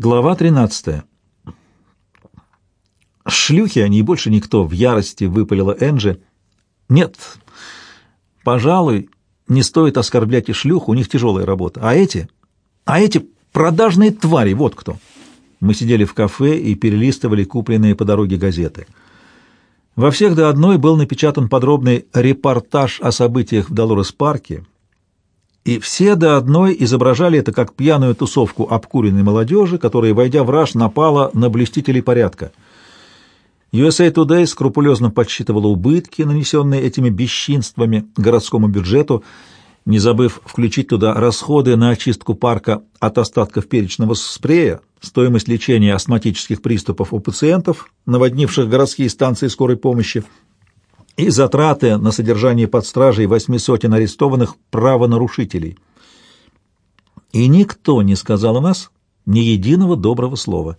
Глава 13. Шлюхи они и больше никто, в ярости выпалила Энджи. Нет, пожалуй, не стоит оскорблять и шлюх, у них тяжелая работа. А эти? А эти продажные твари, вот кто. Мы сидели в кафе и перелистывали купленные по дороге газеты. Во всех до одной был напечатан подробный репортаж о событиях в Долорес-парке, и все до одной изображали это как пьяную тусовку обкуренной молодежи, которая, войдя в раж, напала на блюстителей порядка. USA Today скрупулезно подсчитывала убытки, нанесенные этими бесчинствами городскому бюджету, не забыв включить туда расходы на очистку парка от остатков перечного спрея, стоимость лечения астматических приступов у пациентов, наводнивших городские станции скорой помощи, и затраты на содержание под стражей восьми сотен арестованных правонарушителей. И никто не сказал о нас ни единого доброго слова.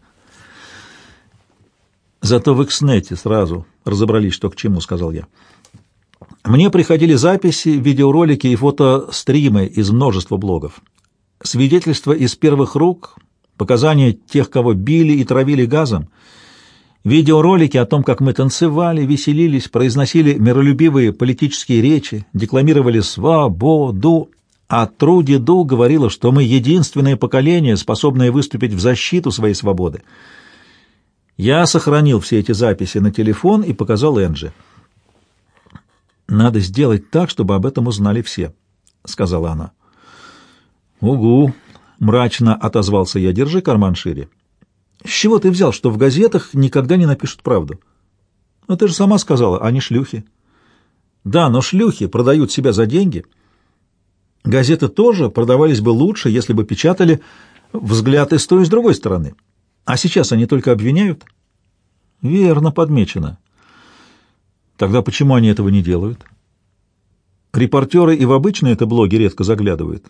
Зато в Экснете сразу разобрались, что к чему, сказал я. Мне приходили записи, видеоролики и фотостримы из множества блогов. Свидетельства из первых рук, показания тех, кого били и травили газом — Видеоролики о том, как мы танцевали, веселились, произносили миролюбивые политические речи, декламировали «свободу», а Труди Ду говорила, что мы единственное поколение, способное выступить в защиту своей свободы. Я сохранил все эти записи на телефон и показал Энджи. «Надо сделать так, чтобы об этом узнали все», — сказала она. «Угу», — мрачно отозвался я, — «держи карман шире». С чего ты взял, что в газетах никогда не напишут правду? Ну, ты же сама сказала, они шлюхи. Да, но шлюхи продают себя за деньги. Газеты тоже продавались бы лучше, если бы печатали взгляд и с той, и с другой стороны. А сейчас они только обвиняют? Верно подмечено. Тогда почему они этого не делают? Репортеры и в обычные это блоги редко заглядывают,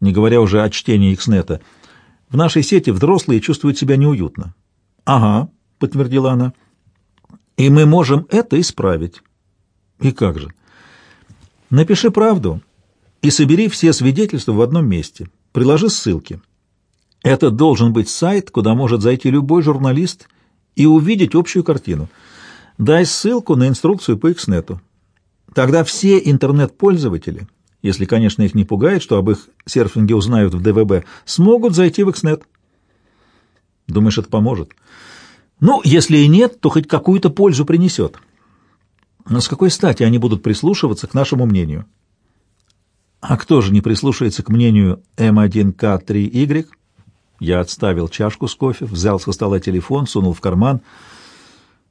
не говоря уже о чтении их снета. В нашей сети взрослые чувствуют себя неуютно. Ага, подтвердила она. И мы можем это исправить. И как же? Напиши правду и собери все свидетельства в одном месте. Приложи ссылки. Это должен быть сайт, куда может зайти любой журналист и увидеть общую картину. Дай ссылку на инструкцию по Xnet. Тогда все интернет-пользователи если, конечно, их не пугает, что об их серфинге узнают в ДВБ, смогут зайти в Xnet. Думаешь, это поможет? Ну, если и нет, то хоть какую-то пользу принесет. Но с какой стати они будут прислушиваться к нашему мнению? А кто же не прислушается к мнению М1К3Y? Я отставил чашку с кофе, взял со стола телефон, сунул в карман,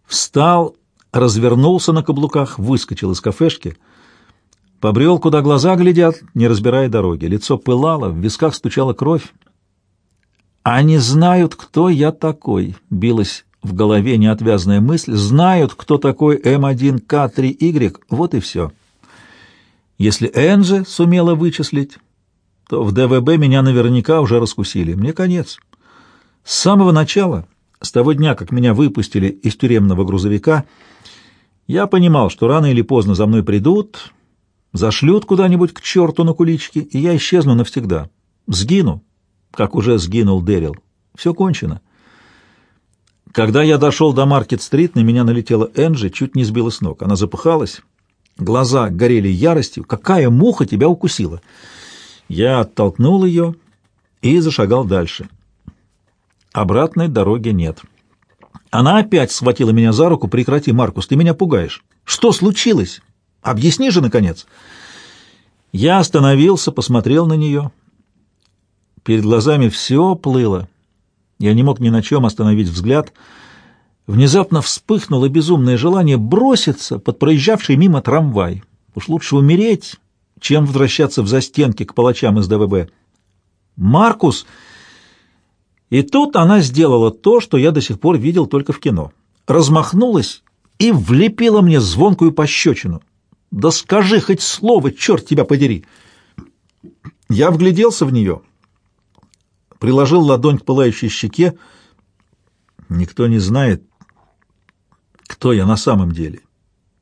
встал, развернулся на каблуках, выскочил из кафешки — Побрел, куда глаза глядят, не разбирая дороги. Лицо пылало, в висках стучала кровь. «Они знают, кто я такой», — билась в голове неотвязная мысль. «Знают, кто такой М1К3Y, вот и все». Если Энджи сумела вычислить, то в ДВБ меня наверняка уже раскусили. Мне конец. С самого начала, с того дня, как меня выпустили из тюремного грузовика, я понимал, что рано или поздно за мной придут Зашлют куда-нибудь к черту на куличке, и я исчезну навсегда. Сгину, как уже сгинул Дэрил. Все кончено. Когда я дошел до Маркет-стрит, на меня налетела Энджи, чуть не сбила с ног. Она запыхалась, глаза горели яростью. «Какая муха тебя укусила?» Я оттолкнул ее и зашагал дальше. Обратной дороги нет. Она опять схватила меня за руку. «Прекрати, Маркус, ты меня пугаешь. Что случилось?» Объясни же, наконец!» Я остановился, посмотрел на нее. Перед глазами все плыло. Я не мог ни на чем остановить взгляд. Внезапно вспыхнуло безумное желание броситься под проезжавший мимо трамвай. Уж лучше умереть, чем возвращаться в застенки к палачам из ДВБ. «Маркус!» И тут она сделала то, что я до сих пор видел только в кино. Размахнулась и влепила мне звонкую пощечину. Да скажи хоть слово, черт тебя подери!» Я вгляделся в нее, приложил ладонь к пылающей щеке. Никто не знает, кто я на самом деле,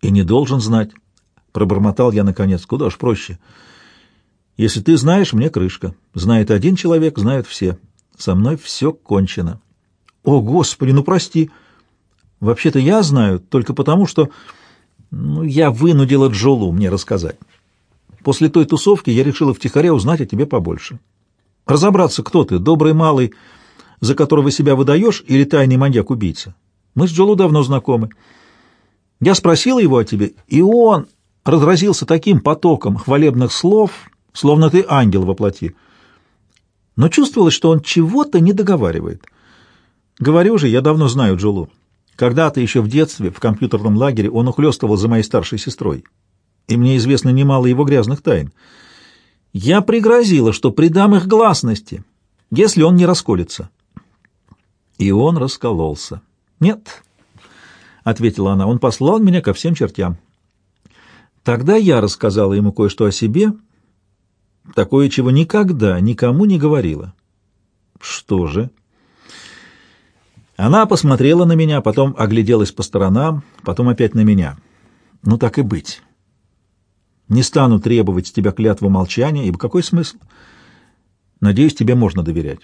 и не должен знать. Пробормотал я, наконец, куда уж проще. Если ты знаешь, мне крышка. Знает один человек, знают все. Со мной все кончено. О, Господи, ну прости. Вообще-то я знаю только потому, что ну, я вынудила Джолу мне рассказать. После той тусовки я решила втихаря узнать о тебе побольше. Разобраться, кто ты, добрый малый, за которого себя выдаешь, или тайный маньяк-убийца. Мы с Джолу давно знакомы. Я спросила его о тебе, и он разразился таким потоком хвалебных слов, словно ты ангел во плоти. Но чувствовалось, что он чего-то не договаривает. Говорю же, я давно знаю Джолу. Когда-то еще в детстве в компьютерном лагере он ухлёстывал за моей старшей сестрой, и мне известно немало его грязных тайн. Я пригрозила, что придам их гласности, если он не расколется. И он раскололся. «Нет», — ответила она, — «он послал меня ко всем чертям». Тогда я рассказала ему кое-что о себе, такое, чего никогда никому не говорила. «Что же?» Она посмотрела на меня, потом огляделась по сторонам, потом опять на меня. Ну так и быть. Не стану требовать с тебя клятву молчания, ибо какой смысл? Надеюсь, тебе можно доверять.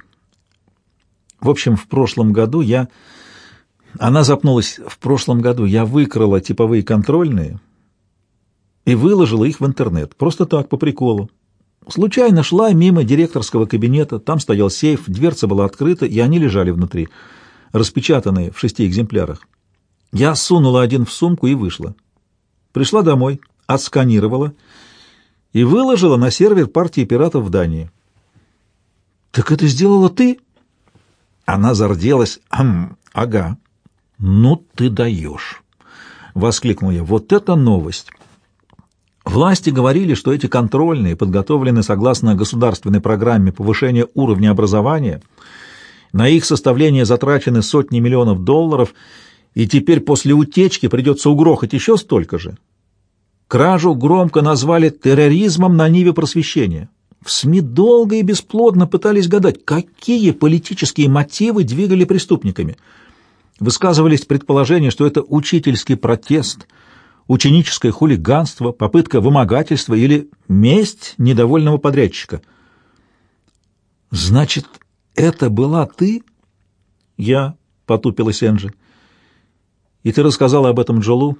В общем, в прошлом году я... Она запнулась. В прошлом году я выкрала типовые контрольные и выложила их в интернет. Просто так, по приколу. Случайно шла мимо директорского кабинета. Там стоял сейф, дверца была открыта, и они лежали внутри распечатанные в шести экземплярах. Я сунула один в сумку и вышла. Пришла домой, отсканировала и выложила на сервер партии пиратов в Дании. «Так это сделала ты?» Она зарделась. «Ам, ага». «Ну ты даешь!» — воскликнул я. «Вот это новость!» Власти говорили, что эти контрольные подготовлены согласно государственной программе повышения уровня образования — на их составление затрачены сотни миллионов долларов, и теперь после утечки придется угрохать еще столько же. Кражу громко назвали терроризмом на ниве просвещения. В СМИ долго и бесплодно пытались гадать, какие политические мотивы двигали преступниками. Высказывались предположения, что это учительский протест, ученическое хулиганство, попытка вымогательства или месть недовольного подрядчика. Значит, «Это была ты?» «Я», — потупилась Энджи. «И ты рассказала об этом Джолу?»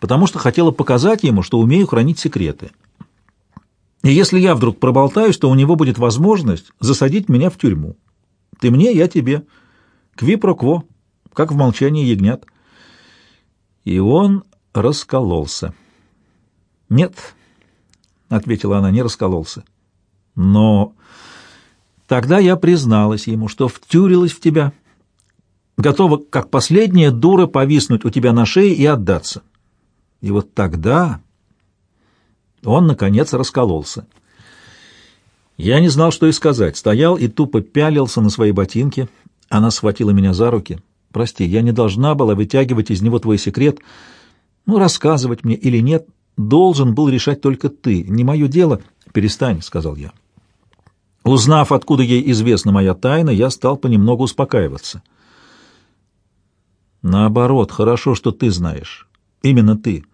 «Потому что хотела показать ему, что умею хранить секреты. И если я вдруг проболтаюсь, то у него будет возможность засадить меня в тюрьму. Ты мне, я тебе. Кви-про-кво, как в молчании ягнят». И он раскололся. «Нет», — ответила она, — «не раскололся. Но Тогда я призналась ему, что втюрилась в тебя, готова, как последняя дура, повиснуть у тебя на шее и отдаться. И вот тогда он, наконец, раскололся. Я не знал, что и сказать. Стоял и тупо пялился на свои ботинки. Она схватила меня за руки. «Прости, я не должна была вытягивать из него твой секрет. Ну, рассказывать мне или нет, должен был решать только ты. Не мое дело». «Перестань», — сказал я. Узнав, откуда ей известна моя тайна, я стал понемногу успокаиваться. Наоборот, хорошо, что ты знаешь. Именно ты.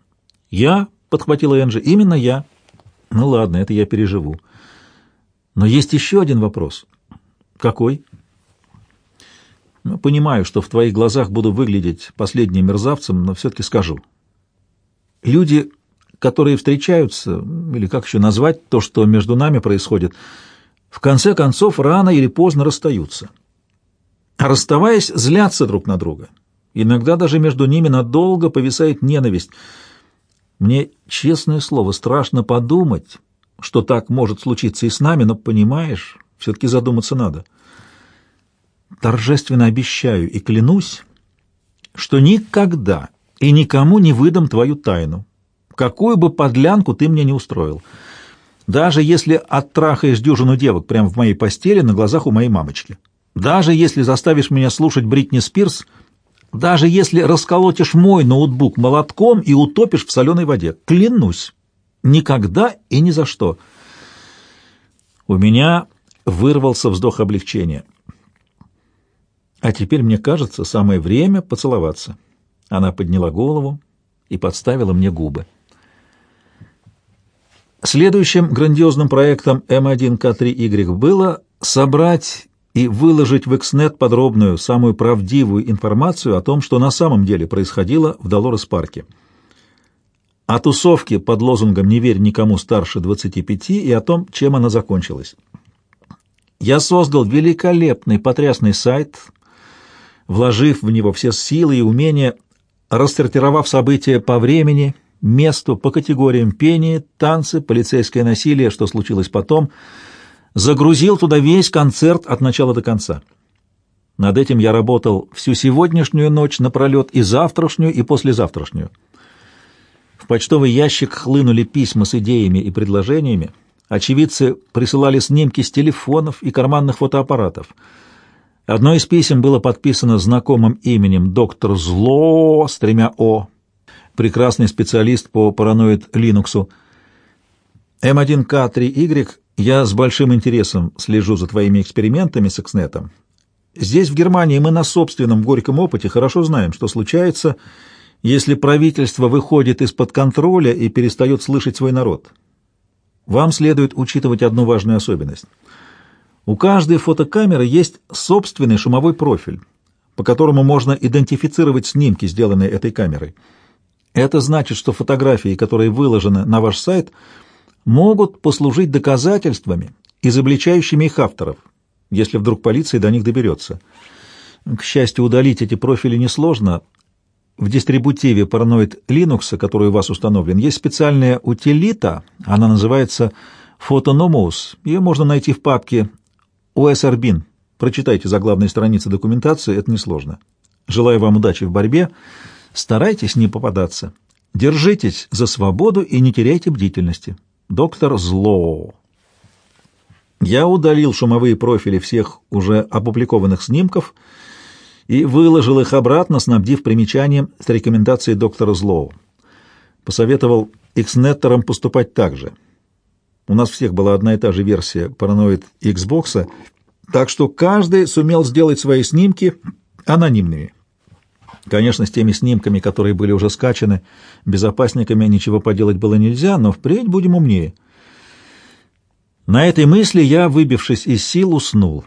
Я, — подхватила Энджи, — именно я. Ну ладно, это я переживу. Но есть еще один вопрос. Какой? Ну, понимаю, что в твоих глазах буду выглядеть последним мерзавцем, но все-таки скажу. Люди, которые встречаются, или как еще назвать то, что между нами происходит, — в конце концов рано или поздно расстаются. А расставаясь, злятся друг на друга. Иногда даже между ними надолго повисает ненависть. Мне, честное слово, страшно подумать, что так может случиться и с нами, но, понимаешь, все-таки задуматься надо. Торжественно обещаю и клянусь, что никогда и никому не выдам твою тайну, какую бы подлянку ты мне не устроил — даже если оттрахаешь дюжину девок прямо в моей постели на глазах у моей мамочки. Даже если заставишь меня слушать Бритни Спирс, даже если расколотишь мой ноутбук молотком и утопишь в соленой воде. Клянусь, никогда и ни за что. У меня вырвался вздох облегчения. А теперь, мне кажется, самое время поцеловаться. Она подняла голову и подставила мне губы. Следующим грандиозным проектом М1К3Y было собрать и выложить в Экснет подробную, самую правдивую информацию о том, что на самом деле происходило в Долорес-парке. О тусовке под лозунгом «Не верь никому старше 25» и о том, чем она закончилась. Я создал великолепный, потрясный сайт, вложив в него все силы и умения, рассортировав события по времени, месту, по категориям пения, танцы, полицейское насилие, что случилось потом — загрузил туда весь концерт от начала до конца. Над этим я работал всю сегодняшнюю ночь напролет, и завтрашнюю, и послезавтрашнюю. В почтовый ящик хлынули письма с идеями и предложениями. Очевидцы присылали снимки с телефонов и карманных фотоаппаратов. Одно из писем было подписано знакомым именем доктор Зло с тремя «О», прекрасный специалист по параноид Линуксу. М1К3Y я с большим интересом слежу за твоими экспериментами с Экснетом. Здесь, в Германии, мы на собственном горьком опыте хорошо знаем, что случается, если правительство выходит из-под контроля и перестает слышать свой народ. Вам следует учитывать одну важную особенность. У каждой фотокамеры есть собственный шумовой профиль, по которому можно идентифицировать снимки, сделанные этой камерой. Это значит, что фотографии, которые выложены на ваш сайт – могут послужить доказательствами, изобличающими их авторов, если вдруг полиция до них доберется. К счастью, удалить эти профили несложно. В дистрибутиве Paranoid Linux, который у вас установлен, есть специальная утилита, она называется Photonomous. Ее можно найти в папке OSRBin. Прочитайте за главной страницы документации, это несложно. Желаю вам удачи в борьбе. Старайтесь не попадаться. Держитесь за свободу и не теряйте бдительности. Доктор Злоу. Я удалил шумовые профили всех уже опубликованных снимков и выложил их обратно, снабдив примечанием с рекомендацией доктора Злоу. Посоветовал Xnetтерам поступать так же. У нас всех была одна и та же версия параноид Xbox, так что каждый сумел сделать свои снимки анонимными. Конечно, с теми снимками, которые были уже скачаны, безопасниками ничего поделать было нельзя, но впредь будем умнее. На этой мысли я, выбившись из сил, уснул.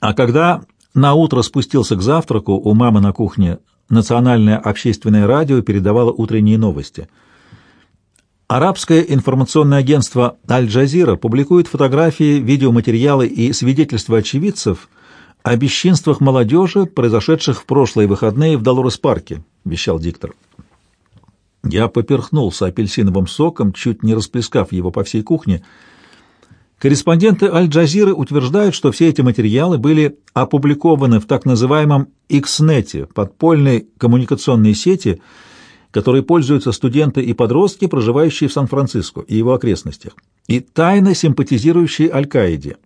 А когда на утро спустился к завтраку, у мамы на кухне национальное общественное радио передавало утренние новости. Арабское информационное агентство «Аль-Джазира» публикует фотографии, видеоматериалы и свидетельства очевидцев – о бесчинствах молодежи, произошедших в прошлые выходные в Долорес-парке», — вещал диктор. Я поперхнулся апельсиновым соком, чуть не расплескав его по всей кухне. Корреспонденты Аль-Джазиры утверждают, что все эти материалы были опубликованы в так называемом Икснете, подпольной коммуникационной сети, которой пользуются студенты и подростки, проживающие в Сан-Франциско и его окрестностях, и тайно симпатизирующие Аль-Каиде.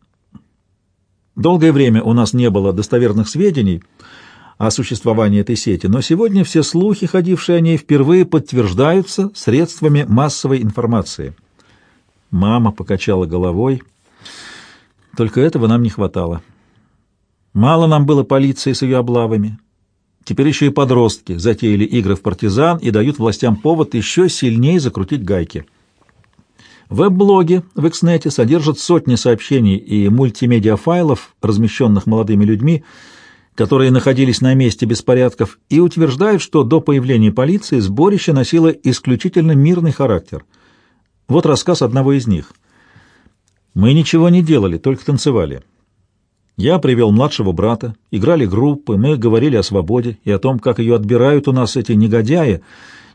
Долгое время у нас не было достоверных сведений о существовании этой сети, но сегодня все слухи, ходившие о ней, впервые подтверждаются средствами массовой информации. Мама покачала головой. Только этого нам не хватало. Мало нам было полиции с ее облавами. Теперь еще и подростки затеяли игры в партизан и дают властям повод еще сильнее закрутить гайки. Веб-блоги в Xnet содержат сотни сообщений и мультимедиа-файлов, размещенных молодыми людьми, которые находились на месте беспорядков, и утверждают, что до появления полиции сборище носило исключительно мирный характер. Вот рассказ одного из них. «Мы ничего не делали, только танцевали. Я привел младшего брата, играли группы, мы говорили о свободе и о том, как ее отбирают у нас эти негодяи,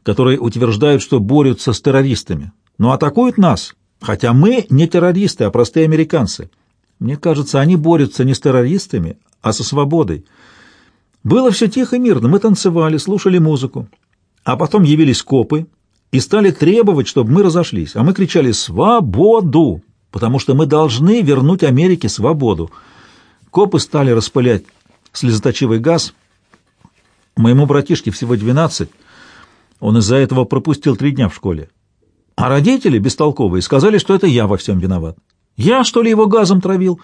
которые утверждают, что борются с террористами, но атакуют нас, хотя мы не террористы, а простые американцы. Мне кажется, они борются не с террористами, а со свободой. Было все тихо и мирно, мы танцевали, слушали музыку. А потом явились копы и стали требовать, чтобы мы разошлись. А мы кричали «Свободу!», потому что мы должны вернуть Америке свободу. Копы стали распылять слезоточивый газ. Моему братишке всего двенадцать. Он из-за этого пропустил три дня в школе. А родители, бестолковые, сказали, что это я во всем виноват. Я, что ли, его газом травил?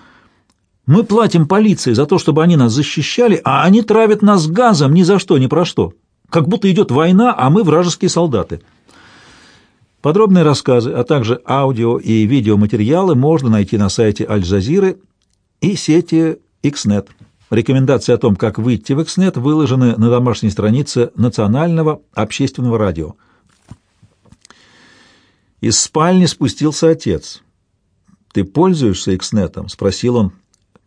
Мы платим полиции за то, чтобы они нас защищали, а они травят нас газом ни за что, ни про что. Как будто идет война, а мы вражеские солдаты. Подробные рассказы, а также аудио и видеоматериалы можно найти на сайте Аль-Джазиры и сети XNet. Рекомендации о том, как выйти в XNet, выложены на домашней странице Национального общественного радио. Из спальни спустился отец. «Ты пользуешься XNet?» — спросил он,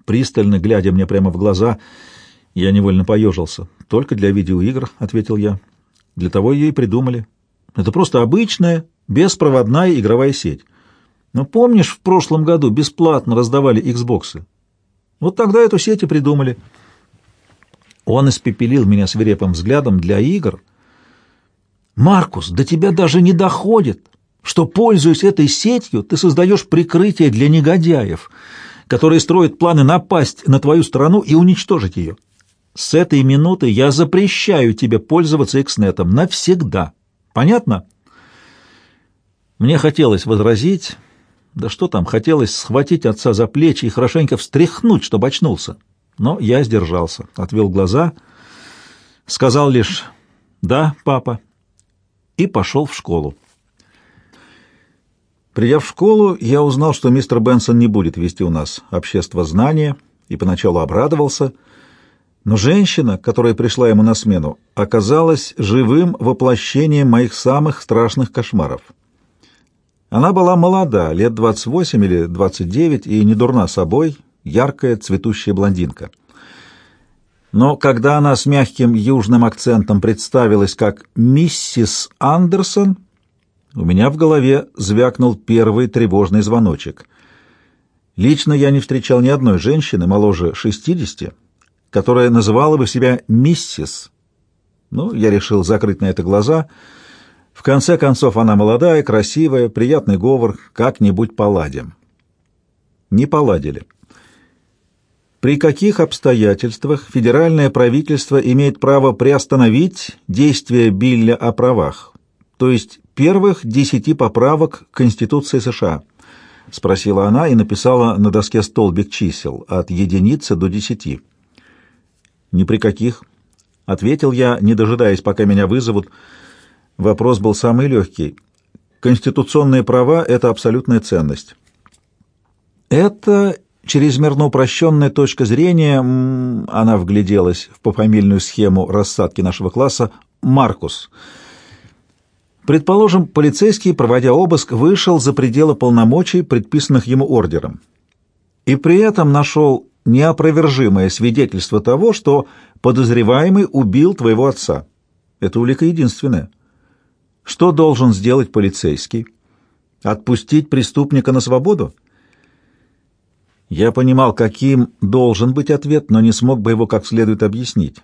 пристально глядя мне прямо в глаза. Я невольно поежился. «Только для видеоигр», — ответил я. «Для того ее и придумали. Это просто обычная, беспроводная игровая сеть. Но помнишь, в прошлом году бесплатно раздавали Xboxы? Вот тогда эту сеть и придумали». Он испепелил меня свирепым взглядом для игр. «Маркус, до тебя даже не доходит, что, пользуясь этой сетью, ты создаешь прикрытие для негодяев» которые строят планы напасть на твою страну и уничтожить ее. С этой минуты я запрещаю тебе пользоваться Экснетом навсегда. Понятно? Мне хотелось возразить, да что там, хотелось схватить отца за плечи и хорошенько встряхнуть, чтобы очнулся. Но я сдержался, отвел глаза, сказал лишь «Да, папа», и пошел в школу. Придя в школу, я узнал, что мистер Бенсон не будет вести у нас общество знания, и поначалу обрадовался, но женщина, которая пришла ему на смену, оказалась живым воплощением моих самых страшных кошмаров. Она была молода, лет 28 или 29, и не дурна собой, яркая цветущая блондинка. Но когда она с мягким южным акцентом представилась как «миссис Андерсон», у меня в голове звякнул первый тревожный звоночек. Лично я не встречал ни одной женщины моложе 60, которая называла бы себя «миссис». Ну, я решил закрыть на это глаза. В конце концов, она молодая, красивая, приятный говор, как-нибудь поладим. Не поладили. При каких обстоятельствах федеральное правительство имеет право приостановить действие Билля о правах, то есть первых десяти поправок к Конституции США?» — спросила она и написала на доске столбик чисел от единицы до десяти. «Ни при каких», — ответил я, не дожидаясь, пока меня вызовут. Вопрос был самый легкий. Конституционные права — это абсолютная ценность. Это чрезмерно упрощенная точка зрения, она вгляделась в пофамильную схему рассадки нашего класса, Маркус — Предположим, полицейский, проводя обыск, вышел за пределы полномочий, предписанных ему ордером, и при этом нашел неопровержимое свидетельство того, что подозреваемый убил твоего отца. Это улика единственная. Что должен сделать полицейский? Отпустить преступника на свободу? Я понимал, каким должен быть ответ, но не смог бы его как следует объяснить.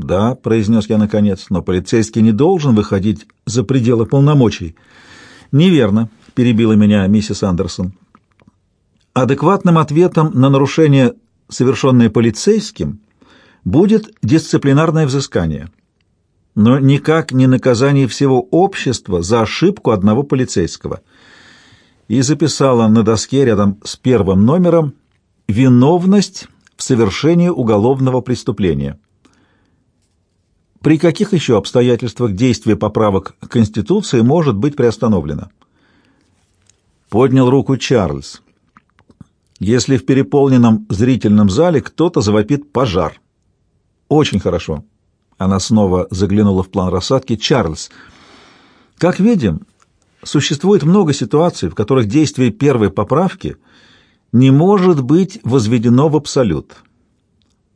«Да», — произнес я наконец, — «но полицейский не должен выходить за пределы полномочий». «Неверно», — перебила меня миссис Андерсон. «Адекватным ответом на нарушение, совершенное полицейским, будет дисциплинарное взыскание, но никак не наказание всего общества за ошибку одного полицейского». И записала на доске рядом с первым номером «Виновность в совершении уголовного преступления». При каких еще обстоятельствах действие поправок к Конституции может быть приостановлено? Поднял руку Чарльз. Если в переполненном зрительном зале кто-то завопит пожар. Очень хорошо. Она снова заглянула в план рассадки. Чарльз, как видим, существует много ситуаций, в которых действие первой поправки не может быть возведено в абсолют.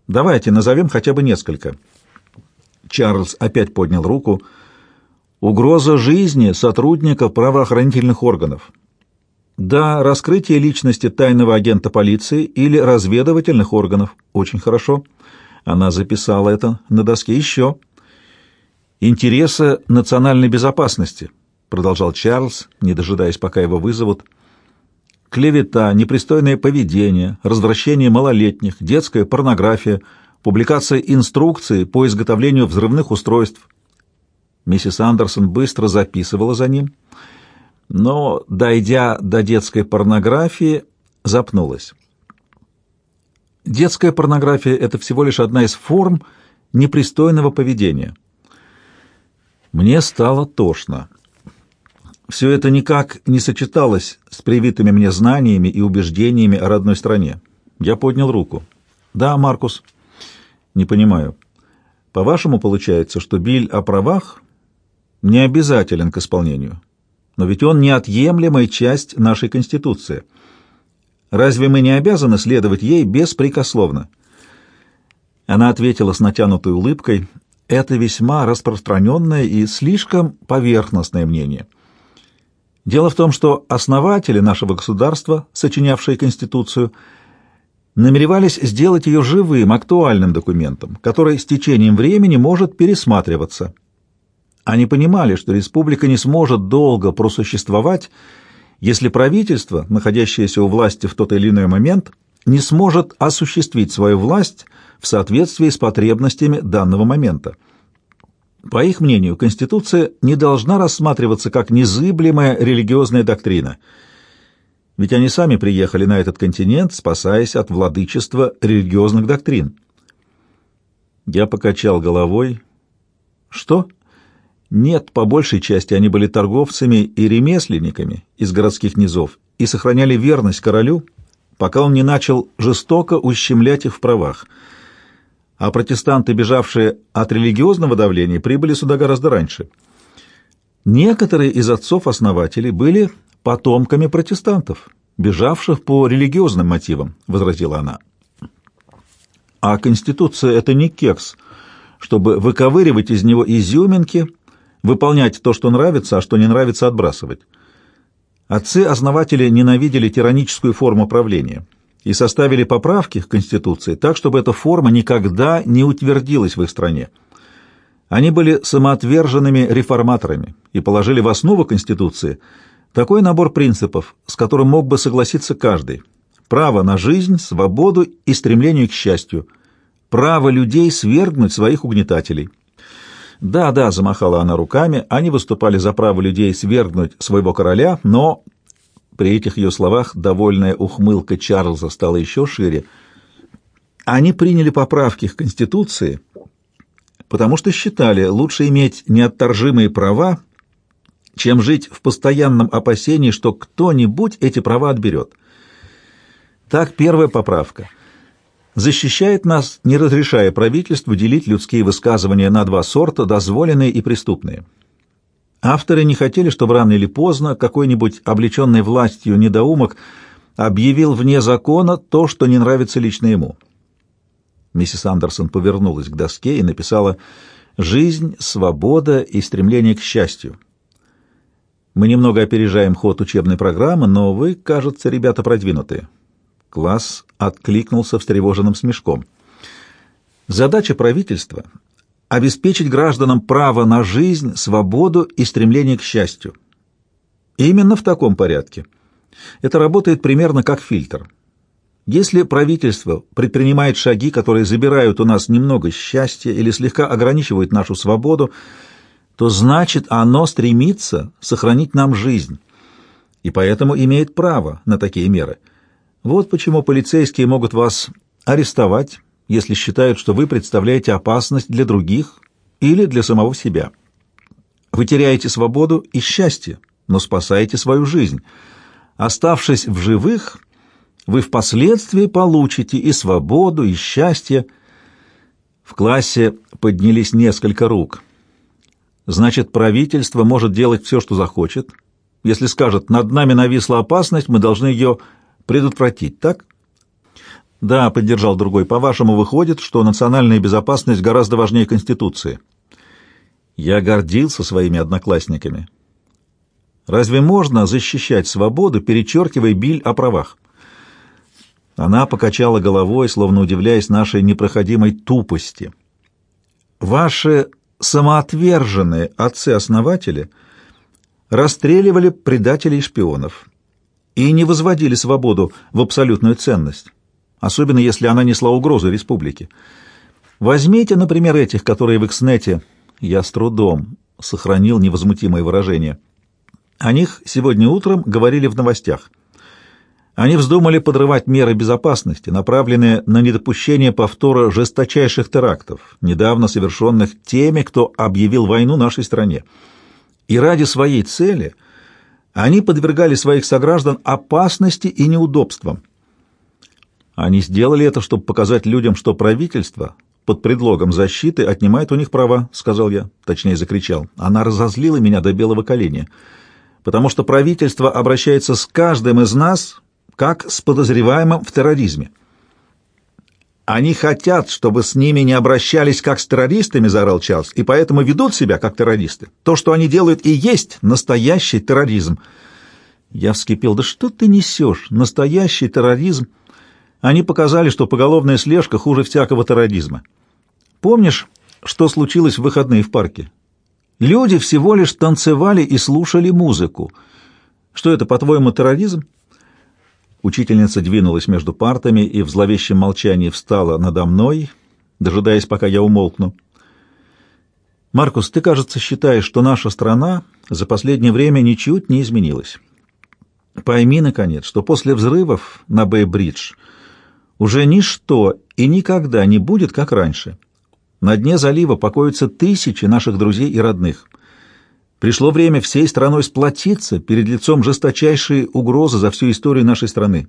Давайте назовем хотя бы несколько. Чарльз опять поднял руку. Угроза жизни сотрудников правоохранительных органов. Да, раскрытие личности тайного агента полиции или разведывательных органов. Очень хорошо. Она записала это на доске еще. Интересы национальной безопасности, продолжал Чарльз, не дожидаясь, пока его вызовут. Клевета, непристойное поведение, развращение малолетних, детская порнография — публикация инструкции по изготовлению взрывных устройств. Миссис Андерсон быстро записывала за ним, но, дойдя до детской порнографии, запнулась. Детская порнография — это всего лишь одна из форм непристойного поведения. Мне стало тошно. Все это никак не сочеталось с привитыми мне знаниями и убеждениями о родной стране. Я поднял руку. «Да, Маркус». «Не понимаю. По-вашему, получается, что Биль о правах не обязателен к исполнению. Но ведь он неотъемлемая часть нашей Конституции. Разве мы не обязаны следовать ей беспрекословно?» Она ответила с натянутой улыбкой. «Это весьма распространенное и слишком поверхностное мнение». Дело в том, что основатели нашего государства, сочинявшие Конституцию, намеревались сделать ее живым, актуальным документом, который с течением времени может пересматриваться. Они понимали, что республика не сможет долго просуществовать, если правительство, находящееся у власти в тот или иной момент, не сможет осуществить свою власть в соответствии с потребностями данного момента. По их мнению, Конституция не должна рассматриваться как незыблемая религиозная доктрина, ведь они сами приехали на этот континент, спасаясь от владычества религиозных доктрин. Я покачал головой. Что? Нет, по большей части они были торговцами и ремесленниками из городских низов и сохраняли верность королю, пока он не начал жестоко ущемлять их в правах — а протестанты, бежавшие от религиозного давления, прибыли сюда гораздо раньше. Некоторые из отцов-основателей были потомками протестантов, бежавших по религиозным мотивам, — возразила она. А Конституция — это не кекс, чтобы выковыривать из него изюминки, выполнять то, что нравится, а что не нравится, отбрасывать. Отцы-основатели ненавидели тираническую форму правления — и составили поправки к Конституции так, чтобы эта форма никогда не утвердилась в их стране. Они были самоотверженными реформаторами и положили в основу Конституции такой набор принципов, с которым мог бы согласиться каждый. Право на жизнь, свободу и стремление к счастью. Право людей свергнуть своих угнетателей. Да, да, замахала она руками, они выступали за право людей свергнуть своего короля, но при этих ее словах довольная ухмылка Чарльза стала еще шире. Они приняли поправки к Конституции, потому что считали лучше иметь неотторжимые права, чем жить в постоянном опасении, что кто-нибудь эти права отберет. Так первая поправка защищает нас, не разрешая правительству делить людские высказывания на два сорта, дозволенные и преступные. Авторы не хотели, чтобы рано или поздно какой-нибудь облеченный властью недоумок объявил вне закона то, что не нравится лично ему. Миссис Андерсон повернулась к доске и написала «Жизнь, свобода и стремление к счастью». Мы немного опережаем ход учебной программы, но вы, кажется, ребята продвинутые. Класс откликнулся встревоженным смешком. Задача правительства обеспечить гражданам право на жизнь, свободу и стремление к счастью. именно в таком порядке. Это работает примерно как фильтр. Если правительство предпринимает шаги, которые забирают у нас немного счастья или слегка ограничивают нашу свободу, то значит оно стремится сохранить нам жизнь, и поэтому имеет право на такие меры. Вот почему полицейские могут вас арестовать, если считают, что вы представляете опасность для других или для самого себя. Вы теряете свободу и счастье, но спасаете свою жизнь. Оставшись в живых, вы впоследствии получите и свободу, и счастье. В классе поднялись несколько рук. Значит, правительство может делать все, что захочет. Если скажет, над нами нависла опасность, мы должны ее предотвратить, так? Да, поддержал другой. По-вашему, выходит, что национальная безопасность гораздо важнее Конституции. Я гордился своими одноклассниками. Разве можно защищать свободу, перечеркивая биль о правах? Она покачала головой, словно удивляясь нашей непроходимой тупости. Ваши самоотверженные отцы-основатели расстреливали предателей и шпионов и не возводили свободу в абсолютную ценность особенно если она несла угрозу республике. Возьмите, например, этих, которые в Икснете, я с трудом сохранил невозмутимое выражение. О них сегодня утром говорили в новостях. Они вздумали подрывать меры безопасности, направленные на недопущение повтора жесточайших терактов, недавно совершенных теми, кто объявил войну нашей стране. И ради своей цели они подвергали своих сограждан опасности и неудобствам – Они сделали это, чтобы показать людям, что правительство под предлогом защиты отнимает у них права, — сказал я, точнее закричал. Она разозлила меня до белого коленя, потому что правительство обращается с каждым из нас, как с подозреваемым в терроризме. Они хотят, чтобы с ними не обращались как с террористами, — заорал Чарльз, — и поэтому ведут себя как террористы. То, что они делают, и есть настоящий терроризм. Я вскипел. Да что ты несешь? Настоящий терроризм? Они показали, что поголовная слежка хуже всякого терроризма. Помнишь, что случилось в выходные в парке? Люди всего лишь танцевали и слушали музыку. Что это, по-твоему, терроризм? Учительница двинулась между партами и в зловещем молчании встала надо мной, дожидаясь, пока я умолкну. «Маркус, ты, кажется, считаешь, что наша страна за последнее время ничуть не изменилась. Пойми, наконец, что после взрывов на Бэй-Бридж уже ничто и никогда не будет, как раньше. На дне залива покоятся тысячи наших друзей и родных». Пришло время всей страной сплотиться перед лицом жесточайшей угрозы за всю историю нашей страны.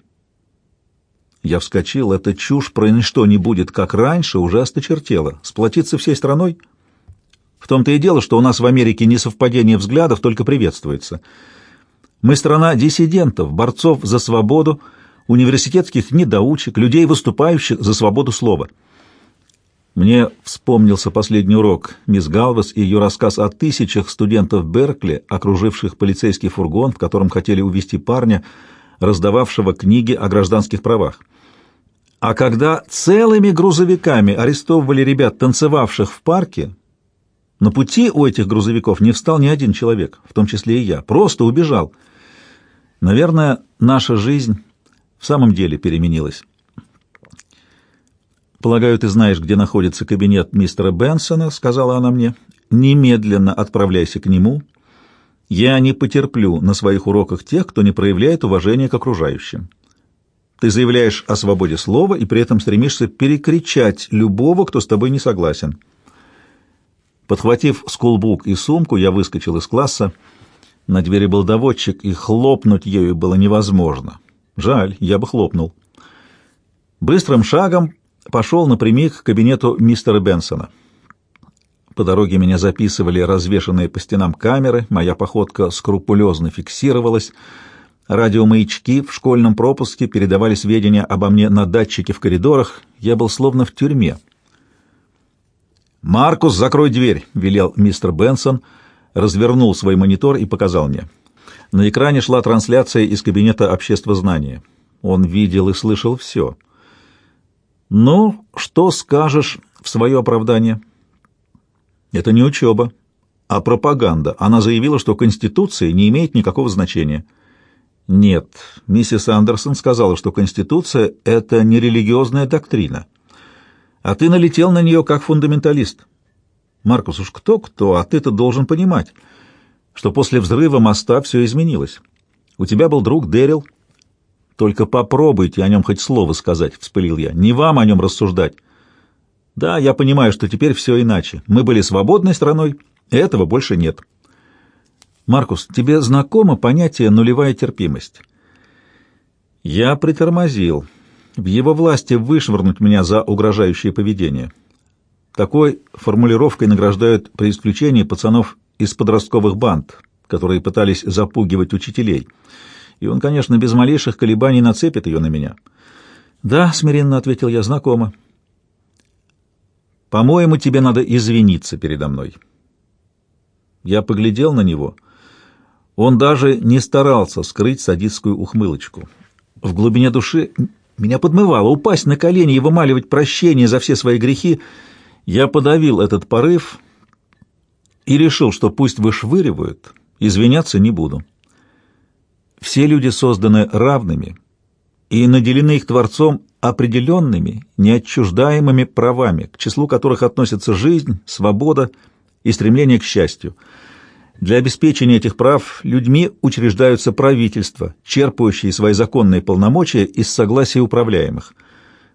Я вскочил. Эта чушь про ничто не будет, как раньше, уже осточертела. Сплотиться всей страной? В том-то и дело, что у нас в Америке несовпадение взглядов только приветствуется. Мы страна диссидентов, борцов за свободу, университетских недоучек, людей, выступающих за свободу слова. Мне вспомнился последний урок мисс Галвес и ее рассказ о тысячах студентов Беркли, окруживших полицейский фургон, в котором хотели увезти парня, раздававшего книги о гражданских правах. А когда целыми грузовиками арестовывали ребят, танцевавших в парке, на пути у этих грузовиков не встал ни один человек, в том числе и я, просто убежал. Наверное, наша жизнь в самом деле переменилась. «Полагаю, ты знаешь, где находится кабинет мистера Бенсона», — сказала она мне. «Немедленно отправляйся к нему. Я не потерплю на своих уроках тех, кто не проявляет уважения к окружающим. Ты заявляешь о свободе слова и при этом стремишься перекричать любого, кто с тобой не согласен». Подхватив скулбук и сумку, я выскочил из класса. На двери был доводчик, и хлопнуть ею было невозможно. Жаль, я бы хлопнул. Быстрым шагом пошел напрямик к кабинету мистера Бенсона. По дороге меня записывали развешанные по стенам камеры, моя походка скрупулезно фиксировалась, радиомаячки в школьном пропуске передавали сведения обо мне на датчике в коридорах, я был словно в тюрьме. «Маркус, закрой дверь!» — велел мистер Бенсон, развернул свой монитор и показал мне. На экране шла трансляция из кабинета обществознания. Он видел и слышал все — «Ну, что скажешь в свое оправдание?» «Это не учеба, а пропаганда. Она заявила, что Конституция не имеет никакого значения». «Нет, миссис Андерсон сказала, что Конституция — это не религиозная доктрина. А ты налетел на нее как фундаменталист. Маркус, уж кто-кто, а ты-то должен понимать, что после взрыва моста все изменилось. У тебя был друг Дэрил, только попробуйте о нем хоть слово сказать, — вспылил я. Не вам о нем рассуждать. Да, я понимаю, что теперь все иначе. Мы были свободной страной, этого больше нет. Маркус, тебе знакомо понятие «нулевая терпимость»? Я притормозил. В его власти вышвырнуть меня за угрожающее поведение. Такой формулировкой награждают при исключении пацанов из подростковых банд, которые пытались запугивать учителей — и он, конечно, без малейших колебаний нацепит ее на меня. «Да», — смиренно ответил я, — «знакомо». «По-моему, тебе надо извиниться передо мной». Я поглядел на него. Он даже не старался скрыть садистскую ухмылочку. В глубине души меня подмывало упасть на колени и вымаливать прощение за все свои грехи. Я подавил этот порыв и решил, что пусть вышвыривают, извиняться не буду. Все люди созданы равными и наделены их Творцом определенными, неотчуждаемыми правами, к числу которых относятся жизнь, свобода и стремление к счастью. Для обеспечения этих прав людьми учреждаются правительства, черпающие свои законные полномочия из согласия управляемых.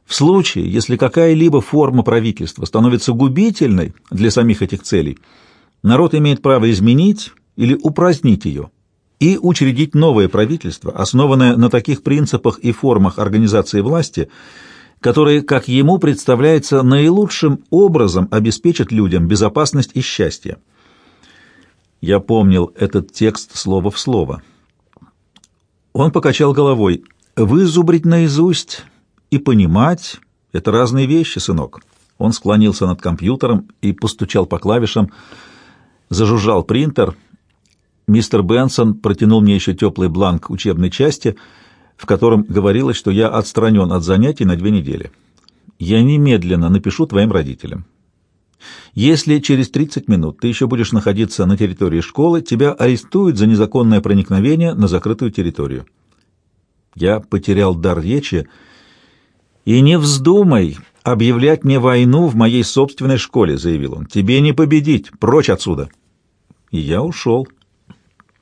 В случае, если какая-либо форма правительства становится губительной для самих этих целей, народ имеет право изменить или упразднить ее и учредить новое правительство, основанное на таких принципах и формах организации власти, которые, как ему представляется, наилучшим образом обеспечат людям безопасность и счастье. Я помнил этот текст слово в слово. Он покачал головой. «Вызубрить наизусть и понимать — это разные вещи, сынок». Он склонился над компьютером и постучал по клавишам. Зажужжал принтер. Мистер Бенсон протянул мне еще теплый бланк учебной части, в котором говорилось, что я отстранен от занятий на две недели. Я немедленно напишу твоим родителям. Если через 30 минут ты еще будешь находиться на территории школы, тебя арестуют за незаконное проникновение на закрытую территорию. Я потерял дар речи. «И не вздумай объявлять мне войну в моей собственной школе», — заявил он. «Тебе не победить! Прочь отсюда!» И я ушел.